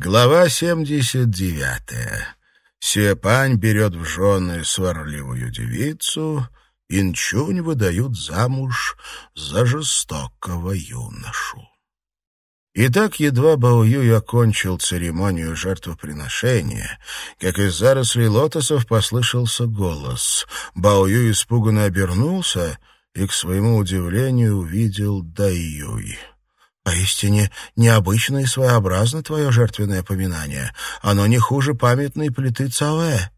Глава 79. Сюэпань берет в жены сварливую девицу, Инчунь выдают замуж за жестокого юношу. Итак, едва Баоюй окончил церемонию жертвоприношения, как из зарослей лотосов послышался голос. Баоюй испуганно обернулся и, к своему удивлению, увидел Дайюй. Поистине необычно и своеобразно твое жертвенное поминание. Оно не хуже памятной плиты Цаве.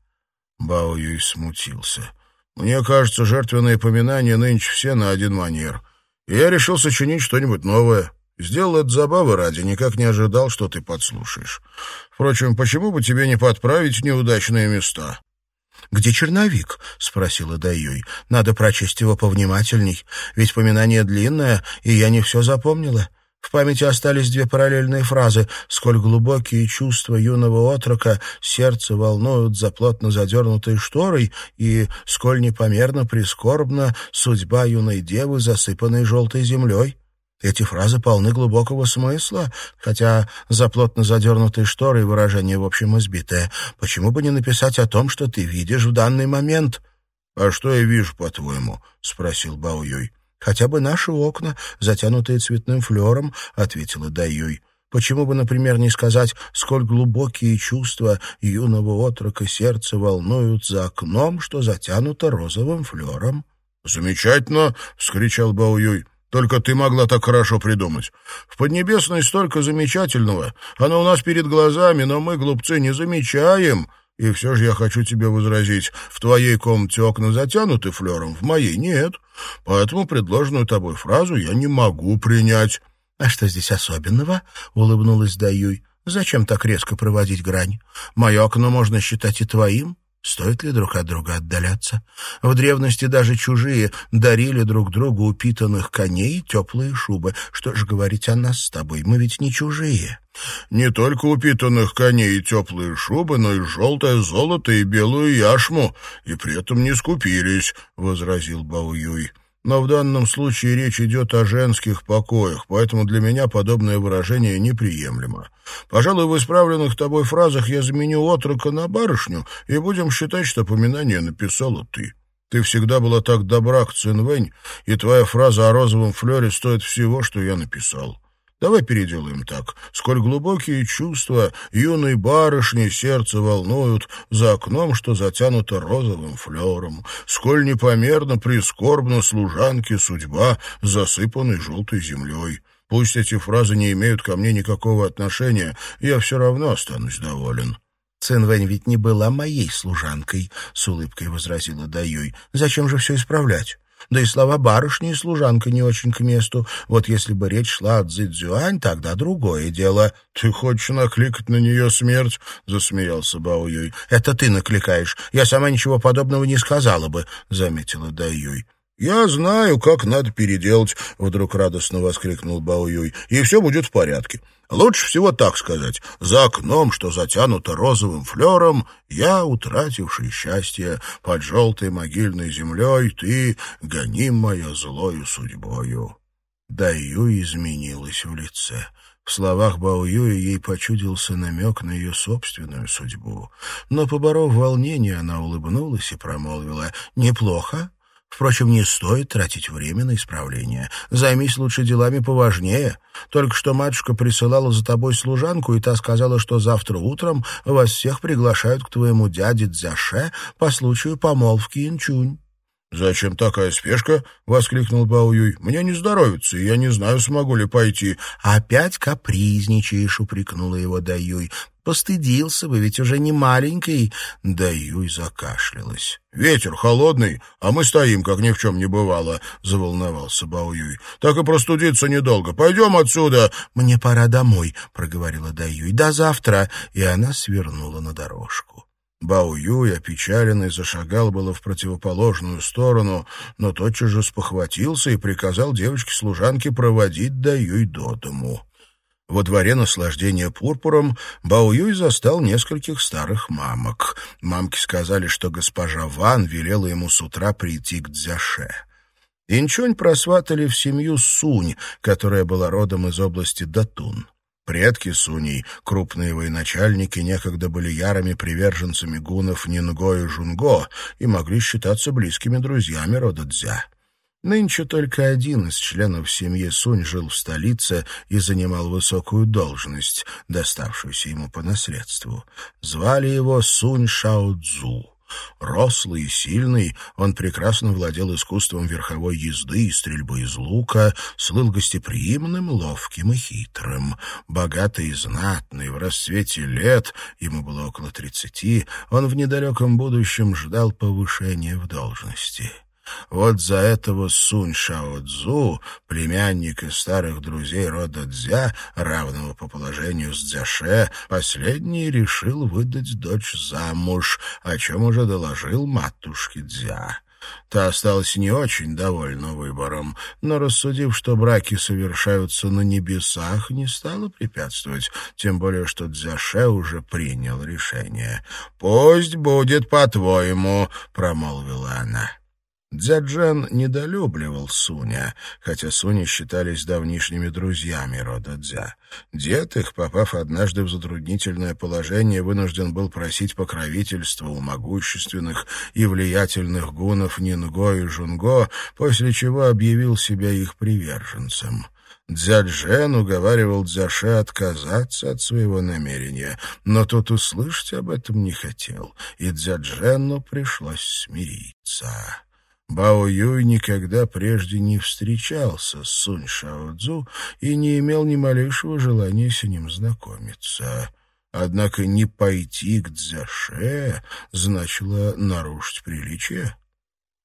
Бао Юй смутился. Мне кажется, жертвенные поминания нынче все на один манер. И я решил сочинить что-нибудь новое. Сделал это забавы ради, никак не ожидал, что ты подслушаешь. Впрочем, почему бы тебе не подправить неудачные места? «Где черновик?» — спросила Даюй. «Надо прочесть его повнимательней, ведь поминание длинное, и я не все запомнила. В памяти остались две параллельные фразы «Сколь глубокие чувства юного отрока сердце волнуют за плотно задернутой шторой» и «Сколь непомерно прискорбна судьба юной девы, засыпанной желтой землей». Эти фразы полны глубокого смысла, хотя за плотно задернутой шторой выражение, в общем, избитое. Почему бы не написать о том, что ты видишь в данный момент? — А что я вижу, по-твоему? — спросил Баоюй. «Хотя бы наши окна, затянутые цветным флером», — ответила Даюй. «Почему бы, например, не сказать, сколь глубокие чувства юного отрока сердца волнуют за окном, что затянуто розовым флером?» «Замечательно!» — вскричал Баоюй. Только ты могла так хорошо придумать. В Поднебесной столько замечательного. Оно у нас перед глазами, но мы, глупцы, не замечаем. И все же я хочу тебе возразить. В твоей комнате окна затянуты флером, в моей нет. Поэтому предложенную тобой фразу я не могу принять». «А что здесь особенного?» — улыбнулась Даюй. «Зачем так резко проводить грань? Мое окно можно считать и твоим. Стоит ли друг от друга отдаляться? В древности даже чужие дарили друг другу упитанных коней и теплые шубы. Что ж говорить о нас с тобой? Мы ведь не чужие. Не только упитанных коней и теплые шубы, но и желтое золото и белую яшму, и при этом не скупились, — возразил Бауюй. Но в данном случае речь идет о женских покоях, поэтому для меня подобное выражение неприемлемо. Пожалуй, в исправленных тобой фразах я заменю отрока на барышню, и будем считать, что поминание написала ты. Ты всегда была так добра к Цинвэнь, и твоя фраза о розовом флере стоит всего, что я написал. Давай переделаем так. Сколь глубокие чувства юной барышни сердце волнуют за окном, что затянуто розовым флером. Сколь непомерно прискорбна служанке судьба, засыпанной желтой землей. Пусть эти фразы не имеют ко мне никакого отношения, я все равно останусь доволен. «Цинвэнь ведь не была моей служанкой», — с улыбкой возразила Даюй. «Зачем же все исправлять?» Да и слова барышни и служанка не очень к месту. Вот если бы речь шла о Цзэцзюань, тогда другое дело. — Ты хочешь накликать на нее смерть? — засмеялся Бао Юй. — Это ты накликаешь. Я сама ничего подобного не сказала бы, — заметила Дай Юй. «Я знаю, как надо переделать», — вдруг радостно воскликнул Бао Юй. «И все будет в порядке. Лучше всего так сказать. За окном, что затянуто розовым флером, я, утративший счастье, под желтой могильной землей, ты, гонимая злою судьбою. Даю изменилась в лице. В словах Баоюя ей почудился намек на ее собственную судьбу. Но, поборов волнение, она улыбнулась и промолвила «Неплохо. Впрочем, не стоит тратить время на исправление. Займись лучше делами поважнее. Только что матушка присылала за тобой служанку, и та сказала, что завтра утром вас всех приглашают к твоему дяде Дзяше по случаю помолвки Инчунь. «Зачем такая спешка?» — воскликнул Баоюй. «Мне не здоровится, и я не знаю, смогу ли пойти». «Опять капризничаешь», — упрекнула его Даюй. «Постыдился бы, ведь уже не маленький». Даюй закашлялась. «Ветер холодный, а мы стоим, как ни в чем не бывало», — заволновался Баоюй. «Так и простудиться недолго. Пойдем отсюда». «Мне пора домой», — проговорила Даюй. «До завтра». И она свернула на дорожку. Бао Юй, опечаленный, зашагал было в противоположную сторону, но тотчас же спохватился и приказал девочке-служанке проводить Даюй до дому. Во дворе наслаждения пурпуром Бао Юй застал нескольких старых мамок. Мамки сказали, что госпожа Ван велела ему с утра прийти к Дзяше. Инчунь просватали в семью Сунь, которая была родом из области Датун. Предки Суней, крупные военачальники, некогда были ярыми приверженцами гунов Нинго и Жунго и могли считаться близкими друзьями рода Дзя. Нынче только один из членов семьи Сунь жил в столице и занимал высокую должность, доставшуюся ему по наследству. Звали его Сунь Шао Цзу. Рослый и сильный, он прекрасно владел искусством верховой езды и стрельбы из лука, слыл гостеприимным, ловким и хитрым. Богатый и знатный, в расцвете лет, ему было около тридцати, он в недалеком будущем ждал повышения в должности. Вот за этого Сунь Шао Цзу, племянника старых друзей рода Дзя, равного по положению с Дзяше, последний решил выдать дочь замуж, о чем уже доложил матушке Дзя. Та осталась не очень довольна выбором, но, рассудив, что браки совершаются на небесах, не стала препятствовать, тем более, что Дзяше уже принял решение. «Пусть будет по-твоему», — промолвила она. Дзяджен недолюбливал Суня, хотя Суни считались давнишними друзьями рода Дзя. Дед их, попав однажды в затруднительное положение, вынужден был просить покровительства у могущественных и влиятельных гунов Нинго и Жунго, после чего объявил себя их приверженцем. Дзяджен уговаривал Дзяше отказаться от своего намерения, но тот услышать об этом не хотел, и Дзяджену пришлось смириться. Бао Юй никогда прежде не встречался с Сунь Шао Цзу и не имел ни малейшего желания с ним знакомиться. Однако не пойти к Цзяше значило нарушить приличие.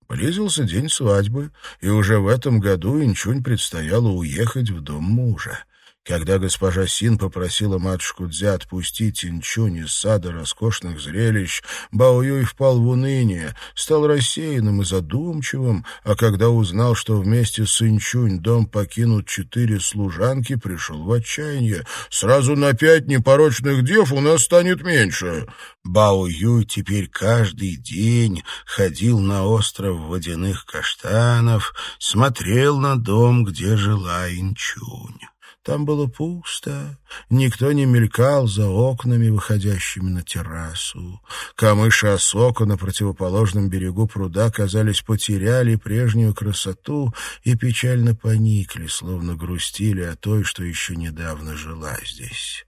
Близился день свадьбы, и уже в этом году Инчунь предстояло уехать в дом мужа. Когда госпожа Син попросила матушку Дзя отпустить Инчунь из сада роскошных зрелищ, Бао Юй впал в уныние, стал рассеянным и задумчивым, а когда узнал, что вместе с Инчунь дом покинут четыре служанки, пришел в отчаяние. «Сразу на пять непорочных дев у нас станет меньше!» Бао Юй теперь каждый день ходил на остров водяных каштанов, смотрел на дом, где жила Инчунь. Там было пусто, никто не мелькал за окнами, выходящими на террасу. Камыши осока на противоположном берегу пруда, казались, потеряли прежнюю красоту и печально поникли, словно грустили о той, что еще недавно жила здесь.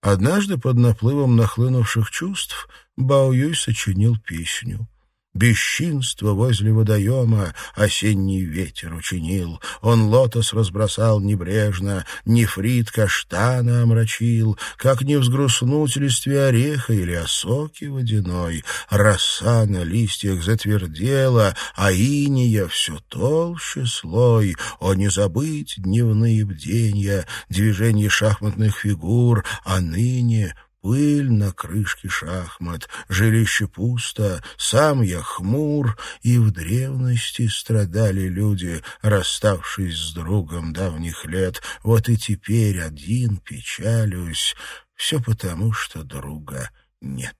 Однажды под наплывом нахлынувших чувств Бао Юй сочинил песню. Бесчинство возле водоема осенний ветер учинил. Он лотос разбросал небрежно, нефрит каштана омрачил. Как не взгрустнуть листве ореха или осоки водяной, Роса на листьях затвердела, а иния все толще слой. О, не забыть дневные бденья, движение шахматных фигур, а ныне Пыль на крышке шахмат, жилище пусто, сам я хмур, и в древности страдали люди, расставшись с другом давних лет. Вот и теперь один печалюсь, все потому, что друга нет.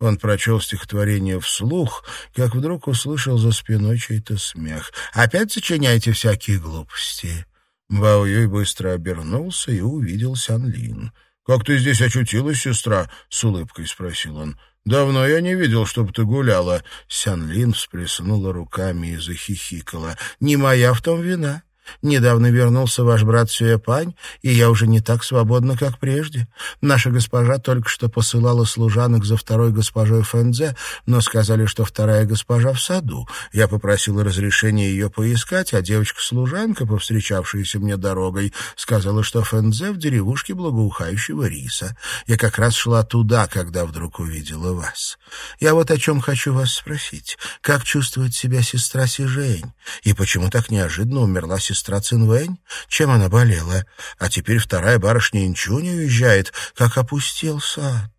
Он прочел стихотворение вслух, как вдруг услышал за спиной чей-то смех. «Опять сочиняете всякие глупости?» Бао Юй быстро обернулся и увидел Сян Лин. «Как ты здесь очутилась, сестра?» — с улыбкой спросил он. «Давно я не видел, чтобы ты гуляла». Сян Лин всплеснула руками и захихикала. «Не моя в том вина. Недавно вернулся ваш брат Сюэпань, и я уже не так свободна, как прежде. Наша госпожа только что посылала служанок за второй госпожой Фэнзе, но сказали, что вторая госпожа в саду. Я попросила разрешения ее поискать, а девочка-служанка, повстречавшаяся мне дорогой, сказала, что Фэнзе в деревушке благоухающего риса. Я как раз шла туда, когда вдруг увидела вас. Я вот о чем хочу вас спросить. Как чувствует себя сестра Сижень? И почему так неожиданно умерла сестра сестра Цинвэнь? Чем она болела? А теперь вторая барышня Инчунь уезжает, как опустил сад.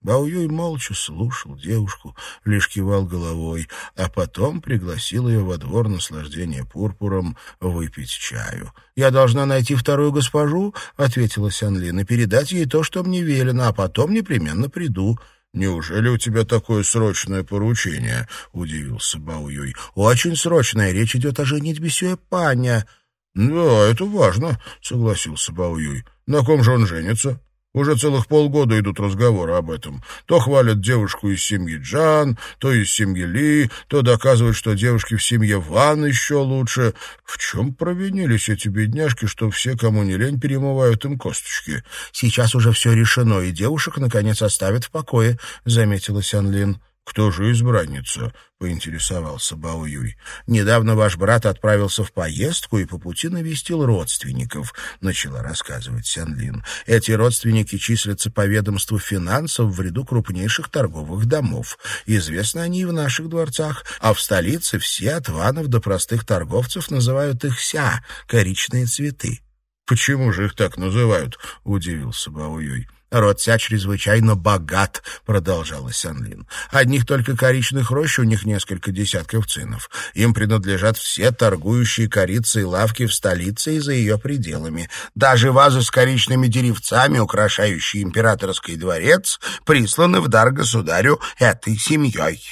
Баоюй молча слушал девушку, лишь кивал головой, а потом пригласил ее во двор наслаждения пурпуром выпить чаю. «Я должна найти вторую госпожу», — ответила Сянлин, — «и передать ей то, что мне велено, а потом непременно приду». «Неужели у тебя такое срочное поручение?» — удивился Баоюй. «Очень срочное. Речь идет о женитьбе Сюэпаня». «Да, это важно», — согласился Баоюй. На ком же он женится? Уже целых полгода идут разговоры об этом. То хвалят девушку из семьи Джан, то из семьи Ли, то доказывают, что девушки в семье Ван еще лучше. В чем провинились эти бедняжки, что все, кому не лень, перемывают им косточки? Сейчас уже все решено, и девушек, наконец, оставят в покое, — заметила Сян Лин. «Кто же избранница?» — поинтересовался Бао Юй. «Недавно ваш брат отправился в поездку и по пути навестил родственников», — начала рассказывать Сян Лин. «Эти родственники числятся по ведомству финансов в ряду крупнейших торговых домов. Известны они и в наших дворцах, а в столице все от ванов до простых торговцев называют их ся — коричные цветы». «Почему же их так называют?» — удивился Бао Юй. Род ся чрезвычайно богат, продолжала Сянлин. Одних только коричных рощ у них несколько десятков цинов. Им принадлежат все торгующие корицей лавки в столице и за ее пределами. Даже вазы с коричными деревцами, украшающие императорский дворец, присланы в дар государю этой семьей.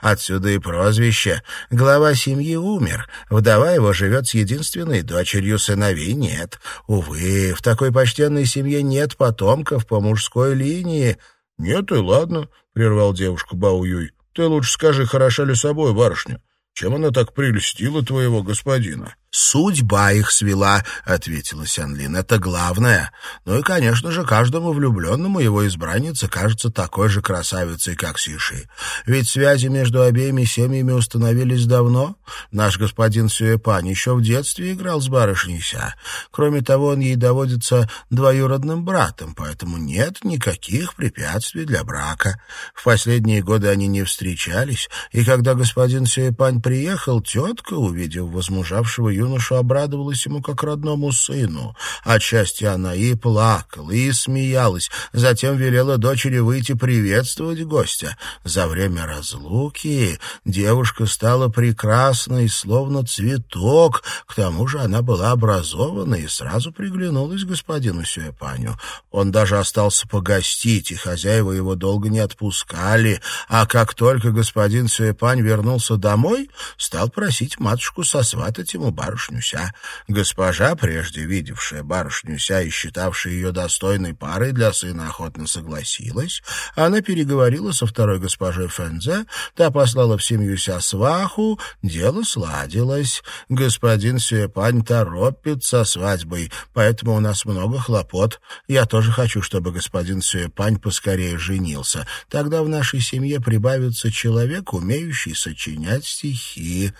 Отсюда и прозвище. Глава семьи умер. Вдова его живет с единственной дочерью, сыновей нет. Увы, в такой почтенной семье нет потомков по мужской линии. — Нет и ладно, — прервал девушку Бауюй. — Ты лучше скажи, хороша ли собой барышня? Чем она так прельстила твоего господина? «Судьба их свела», — ответила Сянлин. «Это главное. Ну и, конечно же, каждому влюбленному его избранница кажется такой же красавицей, как Сиши. Ведь связи между обеими семьями установились давно. Наш господин Сюэпань еще в детстве играл с барышней Ся. Кроме того, он ей доводится двоюродным братом, поэтому нет никаких препятствий для брака. В последние годы они не встречались, и когда господин Сюэпань приехал, тетка, увидев возмужавшего юноша обрадовалась ему как родному сыну. Отчасти она и плакала, и смеялась, затем велела дочери выйти приветствовать гостя. За время разлуки девушка стала прекрасной, словно цветок, к тому же она была образована и сразу приглянулась господину Сюэпаню. Он даже остался погостить, и хозяева его долго не отпускали, а как только господин Сюэпань вернулся домой, стал просить матушку сосватать ему бар барышню-ся. Госпожа, прежде видевшая барышню-ся и считавшая ее достойной парой для сына, охотно согласилась. Она переговорила со второй госпожой Фэнзе, та послала в семью ся сваху, дело сладилось. Господин Сюэпань торопится свадьбой, поэтому у нас много хлопот. Я тоже хочу, чтобы господин Сюэпань поскорее женился. Тогда в нашей семье прибавится человек, умеющий сочинять стихи.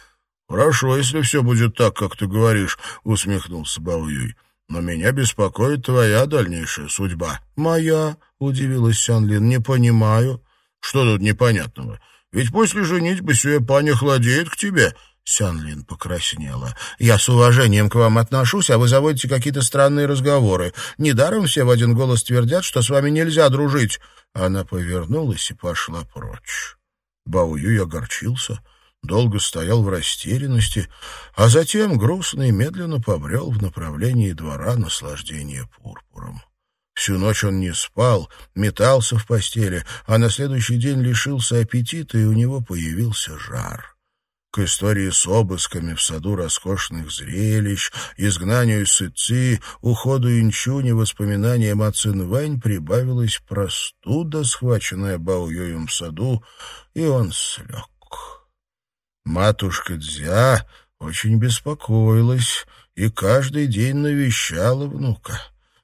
«Хорошо, если все будет так, как ты говоришь», — усмехнулся Баоюй. «Но меня беспокоит твоя дальнейшая судьба». «Моя?» — удивилась Сянлин. «Не понимаю». «Что тут непонятного? Ведь после женитьбы Сюэпань охладеет к тебе». Сянлин покраснела. «Я с уважением к вам отношусь, а вы заводите какие-то странные разговоры. Недаром все в один голос твердят, что с вами нельзя дружить». Она повернулась и пошла прочь. Баоюй огорчился долго стоял в растерянности, а затем грустно и медленно побрел в направлении двора наслаждения пурпуром. Всю ночь он не спал, метался в постели, а на следующий день лишился аппетита, и у него появился жар. К истории с обысками в саду роскошных зрелищ, изгнанию Сыци, уходу Инчуни, воспоминаниям о Цинвэнь прибавилась простуда, схваченная Баоюем в саду, и он слег. Матушка Дзя очень беспокоилась и каждый день навещала внука.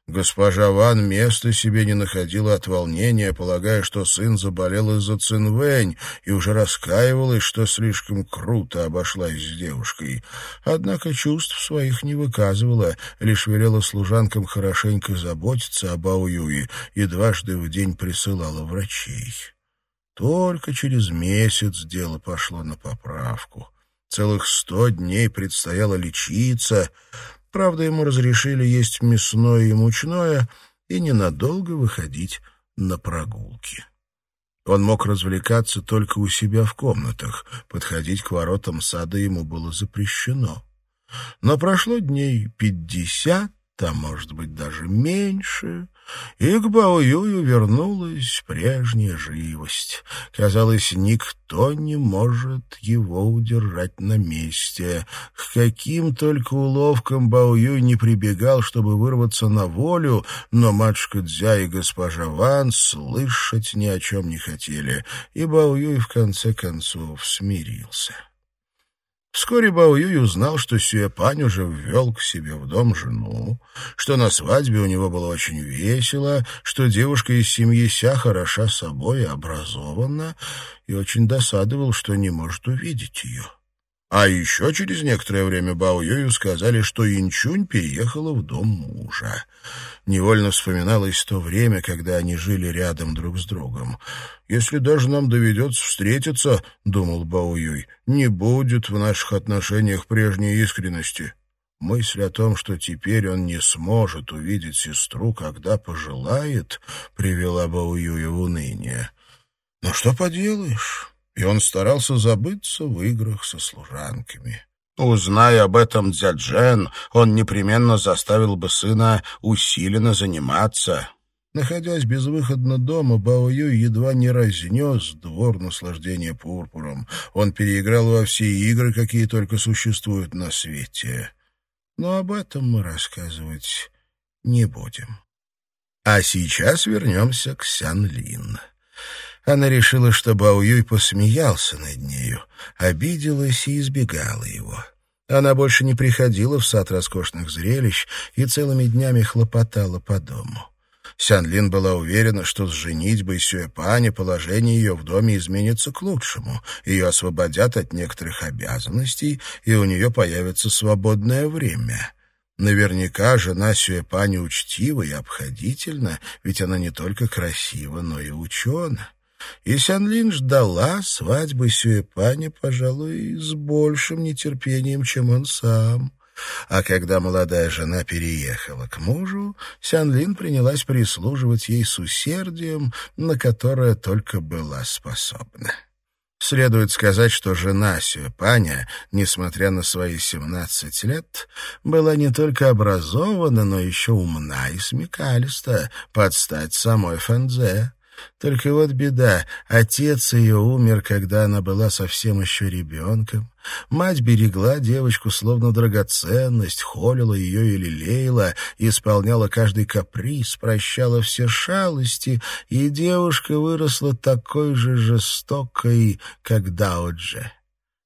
Госпожа Ван места себе не находила от волнения, полагая, что сын заболел из-за Цинвэнь, и уже раскаивалась, что слишком круто обошлась с девушкой. Однако чувств своих не выказывала, лишь велела служанкам хорошенько заботиться об Ауюе и дважды в день присылала врачей. Только через месяц дело пошло на поправку. Целых сто дней предстояло лечиться. Правда, ему разрешили есть мясное и мучное и ненадолго выходить на прогулки. Он мог развлекаться только у себя в комнатах. Подходить к воротам сада ему было запрещено. Но прошло дней пятьдесят, а может быть даже меньше — и к Баоюю вернулась прежняя живость. Казалось, никто не может его удержать на месте. К каким только уловкам Баоюй не прибегал, чтобы вырваться на волю, но матушка Дзя и госпожа Ван слышать ни о чем не хотели, и Баоюй в конце концов смирился. Вскоре Бао Юй узнал, что Сюэпань уже ввел к себе в дом жену, что на свадьбе у него было очень весело, что девушка из семьи Ся хороша собой и образована, и очень досадовал, что не может увидеть ее. А еще через некоторое время Бао Юю сказали, что Инчунь переехала в дом мужа. Невольно вспоминалось то время, когда они жили рядом друг с другом. «Если даже нам доведется встретиться, — думал Бао Юй, — не будет в наших отношениях прежней искренности». Мысль о том, что теперь он не сможет увидеть сестру, когда пожелает, привела Бао Юя в уныние. «Но что поделаешь?» И он старался забыться в играх со служанками. Узная об этом Дзяджен, он непременно заставил бы сына усиленно заниматься. Находясь безвыходно дома, Бао Юй едва не разнес двор наслаждения пурпуром. Он переиграл во все игры, какие только существуют на свете. Но об этом мы рассказывать не будем. А сейчас вернемся к Сян Лин. Она решила, что Бао Юй посмеялся над нею, обиделась и избегала его. Она больше не приходила в сад роскошных зрелищ и целыми днями хлопотала по дому. Сян Лин была уверена, что с женитьбой Сюэпани положение ее в доме изменится к лучшему, ее освободят от некоторых обязанностей, и у нее появится свободное время. Наверняка жена Сюэпани учтива и обходительна, ведь она не только красива, но и учена и Сянлин ждала свадьбы Сюэпани, пожалуй, с большим нетерпением, чем он сам. А когда молодая жена переехала к мужу, Сянлин принялась прислуживать ей с усердием, на которое только была способна. Следует сказать, что жена Сюэпаня, несмотря на свои семнадцать лет, была не только образована, но еще умна и смекалиста, под стать самой Фэнзе. Только вот беда, отец ее умер, когда она была совсем еще ребенком. Мать берегла девочку словно драгоценность, холила ее и лелеяла, исполняла каждый каприз, прощала все шалости, и девушка выросла такой же жестокой, как Даоджи.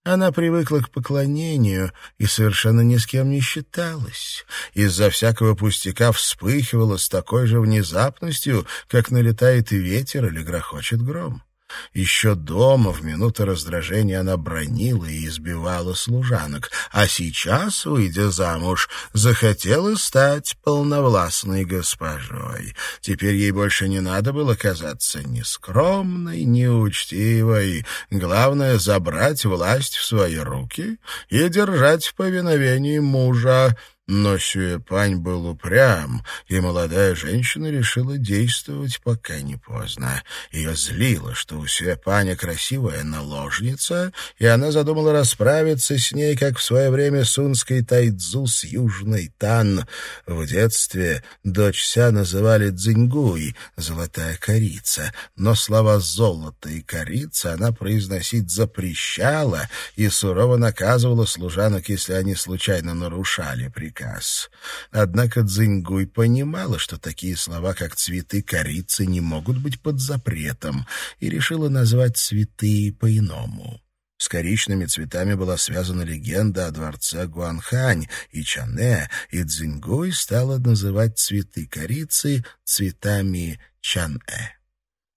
Она привыкла к поклонению и совершенно ни с кем не считалась. Из-за всякого пустяка вспыхивала с такой же внезапностью, как налетает ветер или грохочет гром. Еще дома в минуты раздражения она бронила и избивала служанок, а сейчас, выйдя замуж, захотела стать полновластной госпожой. Теперь ей больше не надо было казаться ни скромной, ни учтивой. Главное — забрать власть в свои руки и держать в повиновении мужа, но Сюэпань был упрям, и молодая женщина решила действовать, пока не поздно. Ее злило, что у Сюэпаня красивая наложница, и она задумала расправиться с ней, как в свое время сунской тайцзу с южной Тан. В детстве дочь Ся называли Цзиньгуй, золотая корица, но слова «золото» и «корица» она произносить запрещала и сурово наказывала служанок, если они случайно нарушали приказ приказ. Однако Цзиньгуй понимала, что такие слова, как «цветы корицы», не могут быть под запретом, и решила назвать цветы по-иному. С коричными цветами была связана легенда о дворце Гуанхань и Чане, и Цзиньгуй стала называть цветы корицы цветами Чанэ.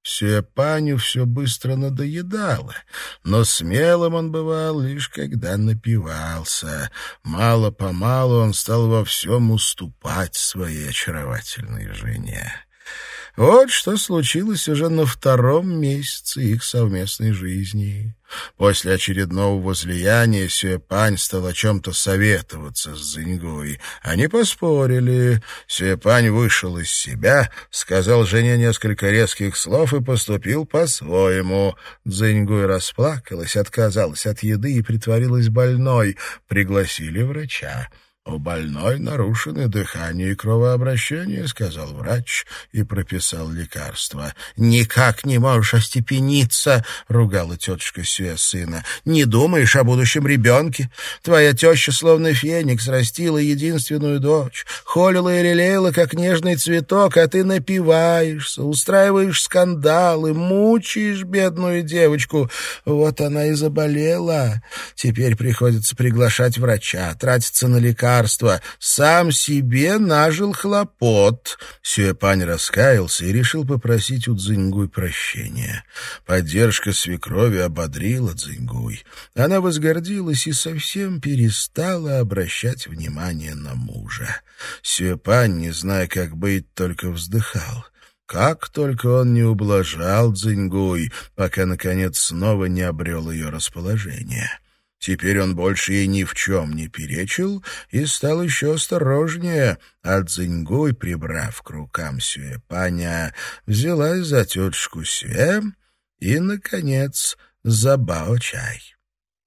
Сюэпаню все быстро надоедало, но смелым он бывал лишь когда напивался. Мало-помалу он стал во всем уступать своей очаровательной жене. Вот что случилось уже на втором месяце их совместной жизни. После очередного возлияния Сюэпань стал о чем-то советоваться с Зиньгой. Они поспорили. Сюэпань вышел из себя, сказал жене несколько резких слов и поступил по-своему. Цзиньгуй расплакалась, отказалась от еды и притворилась больной. Пригласили врача. «У больной нарушены дыхание и кровообращение», — сказал врач и прописал лекарство. «Никак не можешь остепениться», — ругала тетушка Сюэ сына. «Не думаешь о будущем ребенке? Твоя теща, словно феникс, растила единственную дочь, холила и лелеяла, как нежный цветок, а ты напиваешься, устраиваешь скандалы, мучаешь бедную девочку. Вот она и заболела. Теперь приходится приглашать врача, тратиться на лекарства, лекарства, сам себе нажил хлопот. Сюэпань раскаялся и решил попросить у Цзиньгуй прощения. Поддержка свекрови ободрила Цзиньгуй. Она возгордилась и совсем перестала обращать внимание на мужа. Сюэпань, не зная, как быть, только вздыхал. Как только он не ублажал Цзиньгуй, пока, наконец, снова не обрел ее расположение. Теперь он больше ей ни в чем не перечил и стал еще осторожнее, а Цзиньгуй, прибрав к рукам Сюэпаня, взялась за тетушку Сюэ и, наконец, за Бао-чай.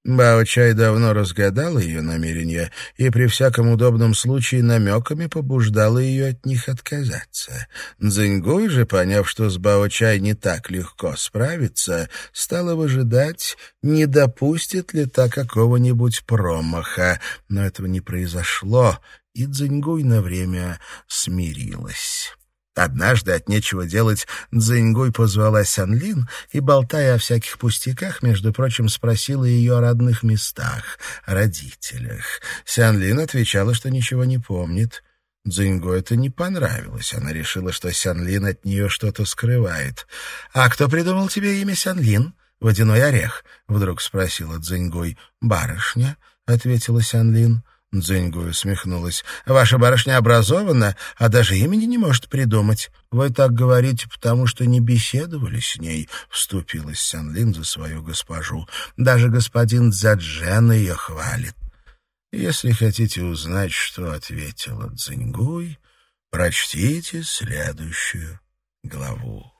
Бао-чай давно разгадал ее намерения и при всяком удобном случае намеками побуждала ее от них отказаться. Цзиньгуй же, поняв, что с Бао-чай не так легко справиться, стала выжидать, не допустит ли та какого-нибудь промаха. Но этого не произошло, и Цзиньгуй на время смирилась. Однажды от нечего делать Цзиньгуй позвала Сянлин и, болтая о всяких пустяках, между прочим, спросила ее о родных местах, родителях. Сянлин отвечала, что ничего не помнит. Цзиньгу это не понравилось. Она решила, что Сянлин от нее что-то скрывает. «А кто придумал тебе имя Сянлин? Водяной орех?» — вдруг спросила Цзиньгуй. «Барышня», — ответила Сянлин. Дзиньгу усмехнулась. «Ваша барышня образована, а даже имени не может придумать. Вы так говорите, потому что не беседовали с ней», — вступилась Сянлин за свою госпожу. «Даже господин Дзяджен ее хвалит». Если хотите узнать, что ответила Цзиньгуй, прочтите следующую главу.